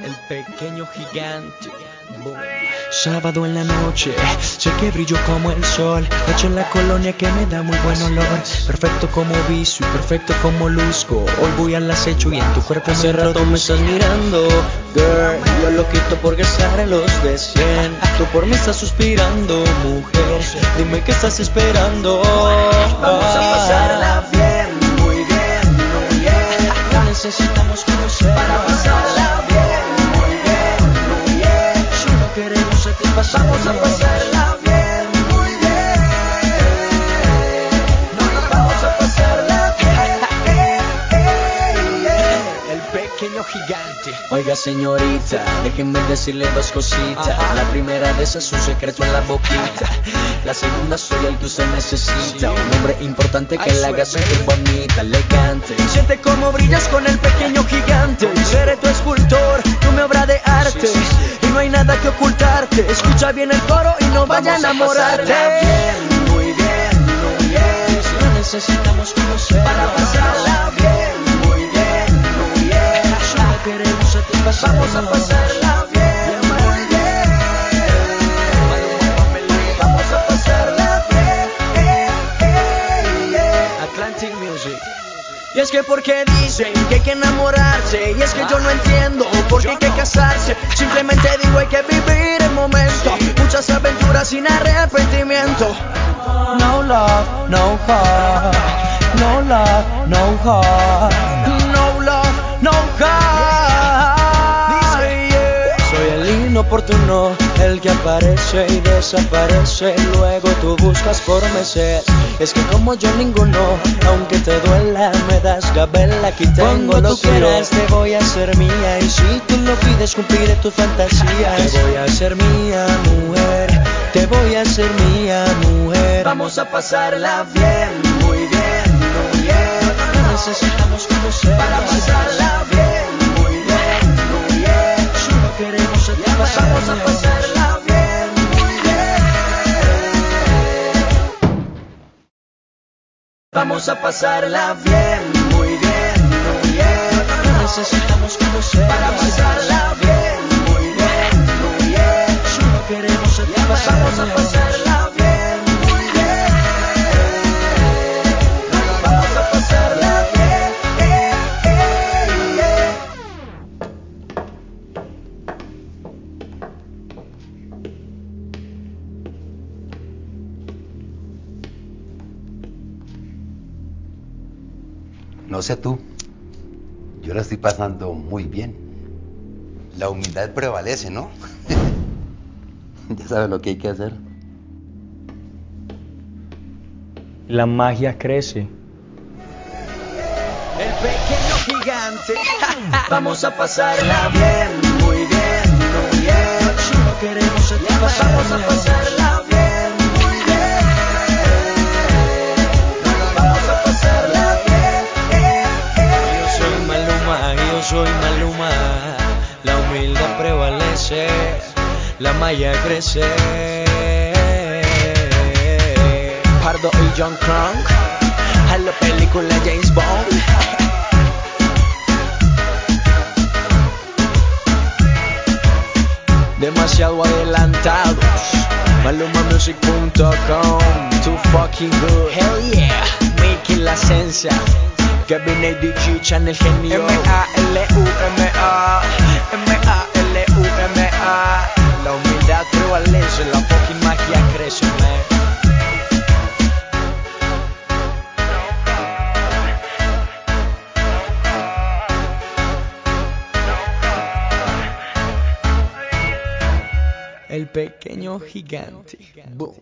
El pequeño gigante. Boom. Sábado en la noche, sé que brillo como el sol. Noche en la colonia que me da muy buen olor. Perfecto como viso y perfecto como luzco. Hoy voy al acecho y en tu cuerpo hace rato me estás mirando. Girl, yo lo quito por gastar los de 100. Tú por mí estás suspirando, mujer. Dime qué estás esperando. Vamos a pasarla bien, gigante. Oiga señorita, déjenme decirle dos cositas. La primera de esas es un secreto en la boquita. La segunda soy el que usted necesita. Un hombre importante que la haga sentir bonita, elegante. Siente cómo brillas con el pequeño gigante. Seré tu escultor, tú mi obra de arte. Y no hay nada que ocultarte. Escucha bien el coro y no vaya a enamorarte. bien, muy bien, muy bien. No necesitamos conocer Para es que porque dicen que hay que enamorarse Y es que yo no entiendo por qué hay que casarse. Simplemente digo hay que vivir el momento. Muchas aventuras sin arrepentimiento. No love, no heart. No love, no heart. No love, no heart. Soy el inoportuno, el que aparece y desaparece Luego tú buscas por meses Es que como yo ninguno, aunque te duela Me das gabela, aquí tengo Cuando lo tú que quieras, te voy a hacer mía Y si tú lo pides, cumpliré tus fantasías Te voy a hacer mía, mujer Te voy a hacer mía, mujer. Vamos a pasarla bien, muy bien, a pasarla bien, No sé tú, yo la estoy pasando muy bien. La humildad prevalece, ¿no? ya sabes lo que hay que hacer. La magia crece. El pequeño gigante Vamos a pasarla bien, la malla crece. Pardo y John Crunk, a la película James Bond. Demasiado adelantados. MalumaMusic.com, too fucking good. Hell yeah, Mickey la esencia. Kevin ADG, Channel Genio. M-A-L-U-M-A. M-A-L-U-M-A. El pequeño gigante. Boom.